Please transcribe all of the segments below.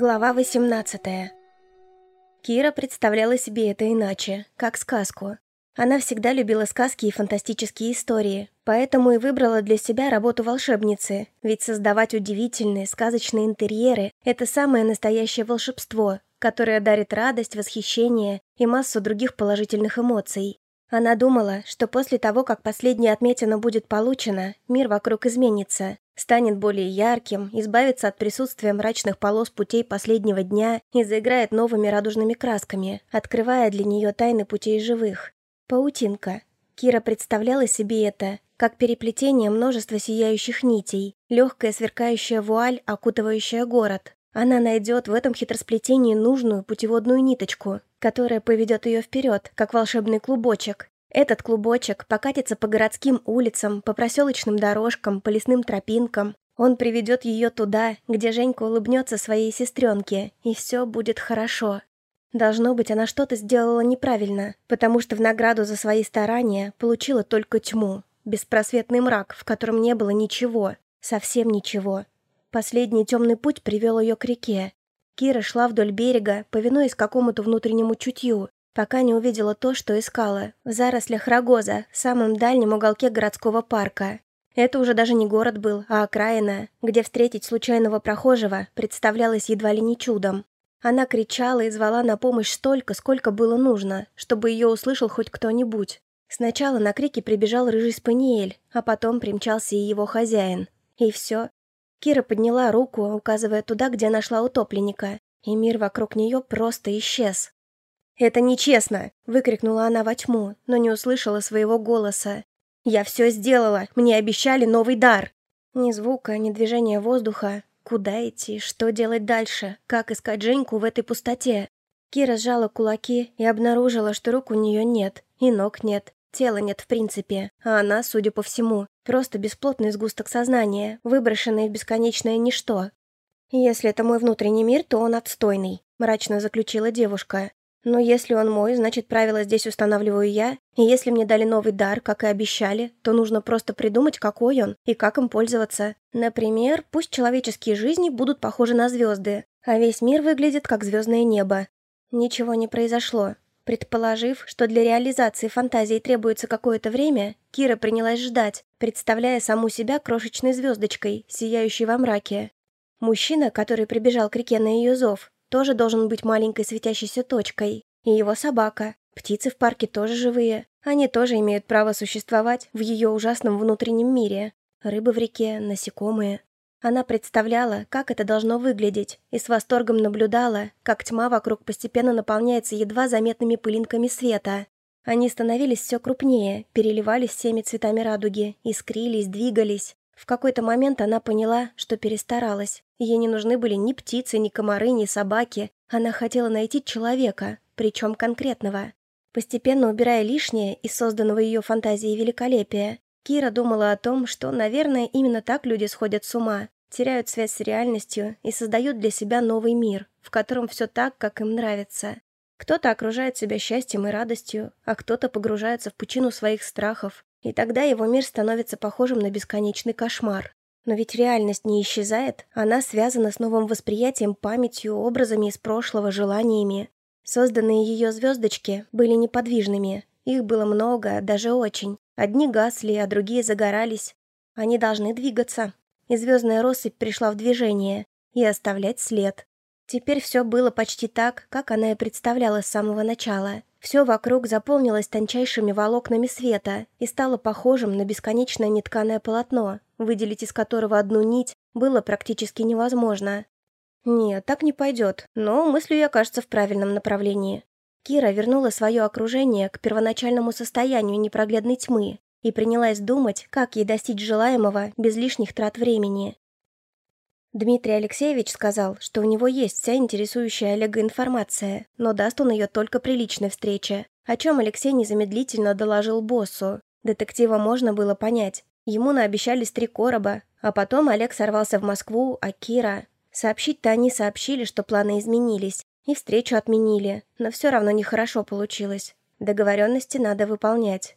Глава 18 Кира представляла себе это иначе, как сказку. Она всегда любила сказки и фантастические истории, поэтому и выбрала для себя работу волшебницы, ведь создавать удивительные сказочные интерьеры – это самое настоящее волшебство, которое дарит радость, восхищение и массу других положительных эмоций. Она думала, что после того, как последняя отметина будет получена, мир вокруг изменится, станет более ярким, избавится от присутствия мрачных полос путей последнего дня и заиграет новыми радужными красками, открывая для нее тайны путей живых. Паутинка. Кира представляла себе это, как переплетение множества сияющих нитей, легкая сверкающая вуаль, окутывающая город. Она найдет в этом хитросплетении нужную путеводную ниточку, которая поведет ее вперед, как волшебный клубочек. Этот клубочек покатится по городским улицам, по проселочным дорожкам, по лесным тропинкам. Он приведет ее туда, где Женька улыбнется своей сестренке, и все будет хорошо. Должно быть, она что-то сделала неправильно, потому что в награду за свои старания получила только тьму, беспросветный мрак, в котором не было ничего, совсем ничего. Последний темный путь привел ее к реке, Кира шла вдоль берега, повинуясь какому-то внутреннему чутью, пока не увидела то, что искала, в зарослях рогоза, в самом дальнем уголке городского парка. Это уже даже не город был, а окраина, где встретить случайного прохожего представлялось едва ли не чудом. Она кричала и звала на помощь столько, сколько было нужно, чтобы ее услышал хоть кто-нибудь. Сначала на крики прибежал рыжий спаниель, а потом примчался и его хозяин. И все, Кира подняла руку, указывая туда, где нашла утопленника, и мир вокруг нее просто исчез. «Это нечестно!» — выкрикнула она во тьму, но не услышала своего голоса. «Я все сделала! Мне обещали новый дар!» Ни звука, ни движения воздуха. Куда идти? Что делать дальше? Как искать Женьку в этой пустоте? Кира сжала кулаки и обнаружила, что рук у нее нет, и ног нет, Тела нет в принципе, а она, судя по всему, просто бесплотный сгусток сознания, выброшенный в бесконечное ничто. «Если это мой внутренний мир, то он отстойный», – мрачно заключила девушка. «Но если он мой, значит, правила здесь устанавливаю я, и если мне дали новый дар, как и обещали, то нужно просто придумать, какой он и как им пользоваться. Например, пусть человеческие жизни будут похожи на звезды, а весь мир выглядит как звездное небо». Ничего не произошло. Предположив, что для реализации фантазии требуется какое-то время, Кира принялась ждать, представляя саму себя крошечной звездочкой, сияющей во мраке. Мужчина, который прибежал к реке на ее зов, тоже должен быть маленькой светящейся точкой. И его собака. Птицы в парке тоже живые. Они тоже имеют право существовать в ее ужасном внутреннем мире. Рыбы в реке, насекомые. Она представляла, как это должно выглядеть, и с восторгом наблюдала, как тьма вокруг постепенно наполняется едва заметными пылинками света. Они становились все крупнее, переливались всеми цветами радуги, искрились, двигались. В какой-то момент она поняла, что перестаралась. Ей не нужны были ни птицы, ни комары, ни собаки. Она хотела найти человека, причем конкретного. Постепенно убирая лишнее из созданного ее фантазией великолепия, Кира думала о том, что, наверное, именно так люди сходят с ума, теряют связь с реальностью и создают для себя новый мир, в котором все так, как им нравится. Кто-то окружает себя счастьем и радостью, а кто-то погружается в пучину своих страхов, и тогда его мир становится похожим на бесконечный кошмар. Но ведь реальность не исчезает, она связана с новым восприятием, памятью, образами из прошлого, желаниями. Созданные ее звездочки были неподвижными, их было много, даже очень. Одни гасли, а другие загорались. Они должны двигаться. И звездная россыпь пришла в движение. И оставлять след. Теперь все было почти так, как она и представляла с самого начала. Все вокруг заполнилось тончайшими волокнами света и стало похожим на бесконечное нетканое полотно, выделить из которого одну нить было практически невозможно. Нет, так не пойдет, но мыслю я, кажется, в правильном направлении. Кира вернула свое окружение к первоначальному состоянию непроглядной тьмы и принялась думать, как ей достичь желаемого без лишних трат времени. Дмитрий Алексеевич сказал, что у него есть вся интересующая Олега информация, но даст он ее только при личной встрече, о чем Алексей незамедлительно доложил боссу. Детектива можно было понять. Ему наобещались три короба, а потом Олег сорвался в Москву, а Кира... Сообщить-то они сообщили, что планы изменились, и встречу отменили, но все равно нехорошо получилось. Договоренности надо выполнять.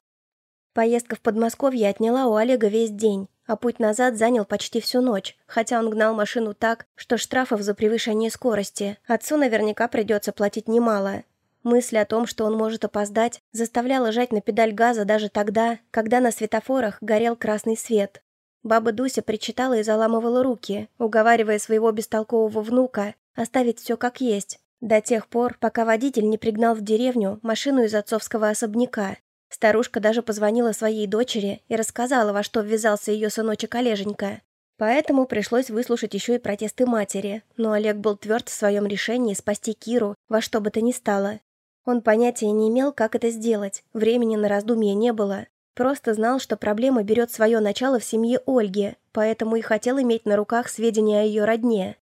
Поездка в Подмосковье отняла у Олега весь день, а путь назад занял почти всю ночь, хотя он гнал машину так, что штрафов за превышение скорости отцу наверняка придется платить немало. Мысль о том, что он может опоздать, заставляла жать на педаль газа даже тогда, когда на светофорах горел красный свет. Баба Дуся причитала и заламывала руки, уговаривая своего бестолкового внука оставить все как есть, до тех пор, пока водитель не пригнал в деревню машину из отцовского особняка. Старушка даже позвонила своей дочери и рассказала, во что ввязался ее сыночек Олеженька. Поэтому пришлось выслушать еще и протесты матери, но Олег был тверд в своем решении спасти Киру во что бы то ни стало. Он понятия не имел, как это сделать, времени на раздумье не было. Просто знал, что проблема берет свое начало в семье Ольги, поэтому и хотел иметь на руках сведения о ее родне.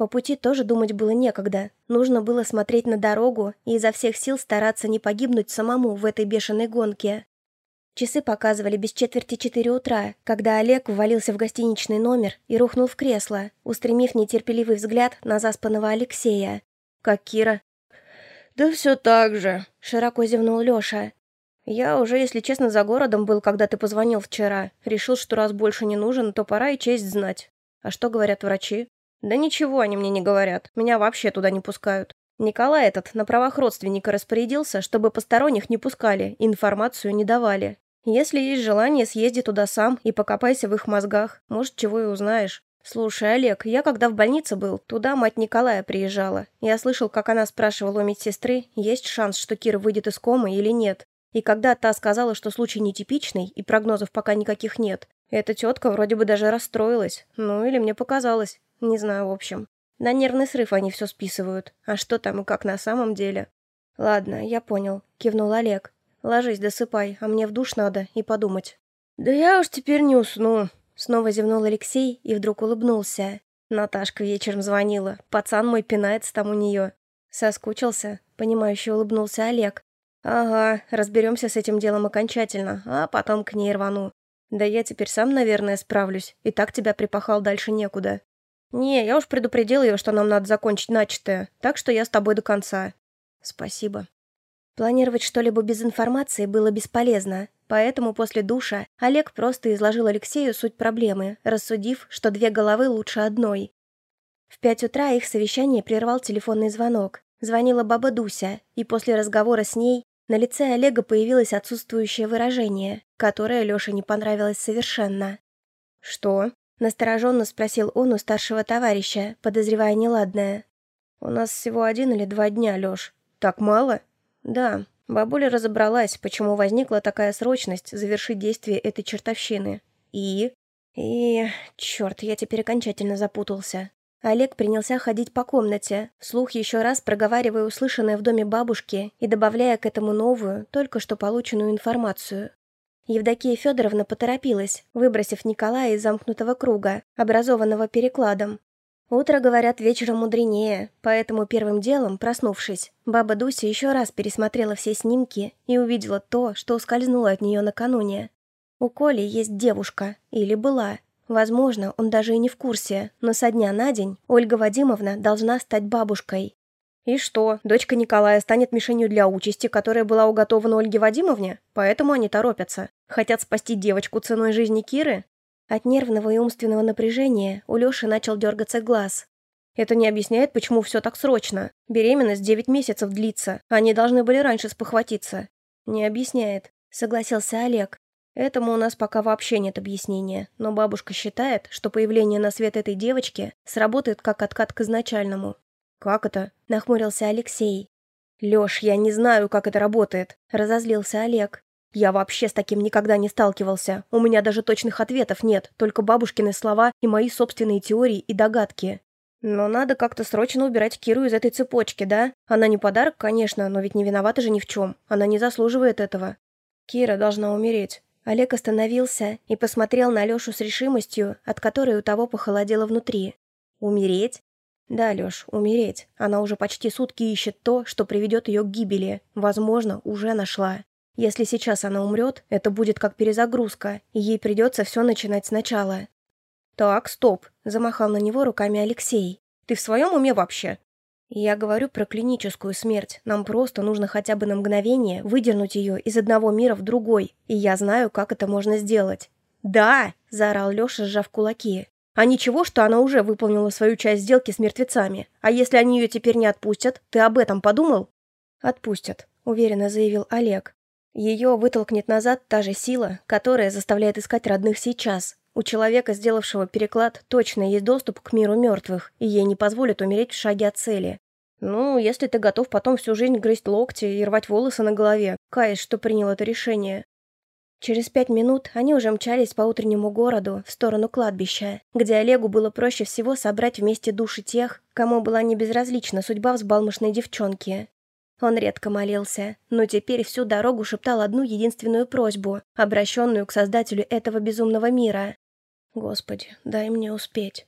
По пути тоже думать было некогда. Нужно было смотреть на дорогу и изо всех сил стараться не погибнуть самому в этой бешеной гонке. Часы показывали без четверти четыре утра, когда Олег ввалился в гостиничный номер и рухнул в кресло, устремив нетерпеливый взгляд на заспанного Алексея. «Как Кира?» «Да все так же», — широко зевнул Леша. «Я уже, если честно, за городом был, когда ты позвонил вчера. Решил, что раз больше не нужен, то пора и честь знать. А что говорят врачи?» «Да ничего они мне не говорят. Меня вообще туда не пускают. Николай этот на правах родственника распорядился, чтобы посторонних не пускали, информацию не давали. Если есть желание, съезди туда сам и покопайся в их мозгах. Может, чего и узнаешь. Слушай, Олег, я когда в больнице был, туда мать Николая приезжала. Я слышал, как она спрашивала у медсестры, есть шанс, что Кира выйдет из комы или нет. И когда та сказала, что случай нетипичный и прогнозов пока никаких нет, эта тетка вроде бы даже расстроилась. Ну, или мне показалось. Не знаю, в общем. На нервный срыв они все списывают. А что там и как на самом деле? Ладно, я понял, кивнул Олег. Ложись, досыпай, а мне в душ надо и подумать. Да я уж теперь не усну. Снова зевнул Алексей и вдруг улыбнулся. Наташка вечером звонила. Пацан мой пинается там у нее. Соскучился, понимающе улыбнулся Олег. Ага, разберемся с этим делом окончательно, а потом к ней рвану. Да я теперь сам, наверное, справлюсь. И так тебя припахал дальше некуда. «Не, я уж предупредил ее, что нам надо закончить начатое, так что я с тобой до конца». «Спасибо». Планировать что-либо без информации было бесполезно, поэтому после душа Олег просто изложил Алексею суть проблемы, рассудив, что две головы лучше одной. В пять утра их совещание прервал телефонный звонок. Звонила баба Дуся, и после разговора с ней на лице Олега появилось отсутствующее выражение, которое Леше не понравилось совершенно. «Что?» Настороженно спросил он у старшего товарища, подозревая неладное. «У нас всего один или два дня, Лёш. Так мало?» «Да. Бабуля разобралась, почему возникла такая срочность завершить действие этой чертовщины. И...» «И... Чёрт, я теперь окончательно запутался». Олег принялся ходить по комнате, вслух еще раз проговаривая услышанное в доме бабушки и добавляя к этому новую, только что полученную информацию. Евдокия Федоровна поторопилась, выбросив Николая из замкнутого круга, образованного перекладом. Утро, говорят, вечером мудренее, поэтому первым делом, проснувшись, баба Дуся еще раз пересмотрела все снимки и увидела то, что ускользнуло от нее накануне. У Коли есть девушка, или была. Возможно, он даже и не в курсе, но со дня на день Ольга Вадимовна должна стать бабушкой. И что, дочка Николая станет мишенью для участи, которая была уготована Ольге Вадимовне? Поэтому они торопятся. Хотят спасти девочку ценой жизни Киры? От нервного и умственного напряжения у Лёши начал дергаться глаз. Это не объясняет, почему все так срочно. Беременность девять месяцев длится. Они должны были раньше спохватиться. Не объясняет, согласился Олег. Этому у нас пока вообще нет объяснения, но бабушка считает, что появление на свет этой девочки сработает как откат к изначальному. «Как это?» – нахмурился Алексей. «Лёш, я не знаю, как это работает», – разозлился Олег. «Я вообще с таким никогда не сталкивался. У меня даже точных ответов нет, только бабушкины слова и мои собственные теории и догадки. Но надо как-то срочно убирать Киру из этой цепочки, да? Она не подарок, конечно, но ведь не виновата же ни в чем. Она не заслуживает этого. Кира должна умереть». Олег остановился и посмотрел на Лёшу с решимостью, от которой у того похолодело внутри. «Умереть? Да, Лёш, умереть. Она уже почти сутки ищет то, что приведет ее к гибели. Возможно, уже нашла. Если сейчас она умрет, это будет как перезагрузка, и ей придется все начинать сначала. «Так, стоп», — замахал на него руками Алексей. «Ты в своем уме вообще?» «Я говорю про клиническую смерть. Нам просто нужно хотя бы на мгновение выдернуть ее из одного мира в другой, и я знаю, как это можно сделать». «Да!» —— заорал Лёша, сжав кулаки. «А ничего, что она уже выполнила свою часть сделки с мертвецами? А если они ее теперь не отпустят? Ты об этом подумал?» «Отпустят», — уверенно заявил Олег. Ее вытолкнет назад та же сила, которая заставляет искать родных сейчас. У человека, сделавшего переклад, точно есть доступ к миру мертвых, и ей не позволят умереть в шаге от цели. Ну, если ты готов потом всю жизнь грызть локти и рвать волосы на голове, каясь, что принял это решение. Через пять минут они уже мчались по утреннему городу в сторону кладбища, где Олегу было проще всего собрать вместе души тех, кому была небезразлична судьба взбалмошной девчонки. Он редко молился, но теперь всю дорогу шептал одну единственную просьбу, обращенную к создателю этого безумного мира. «Господи, дай мне успеть».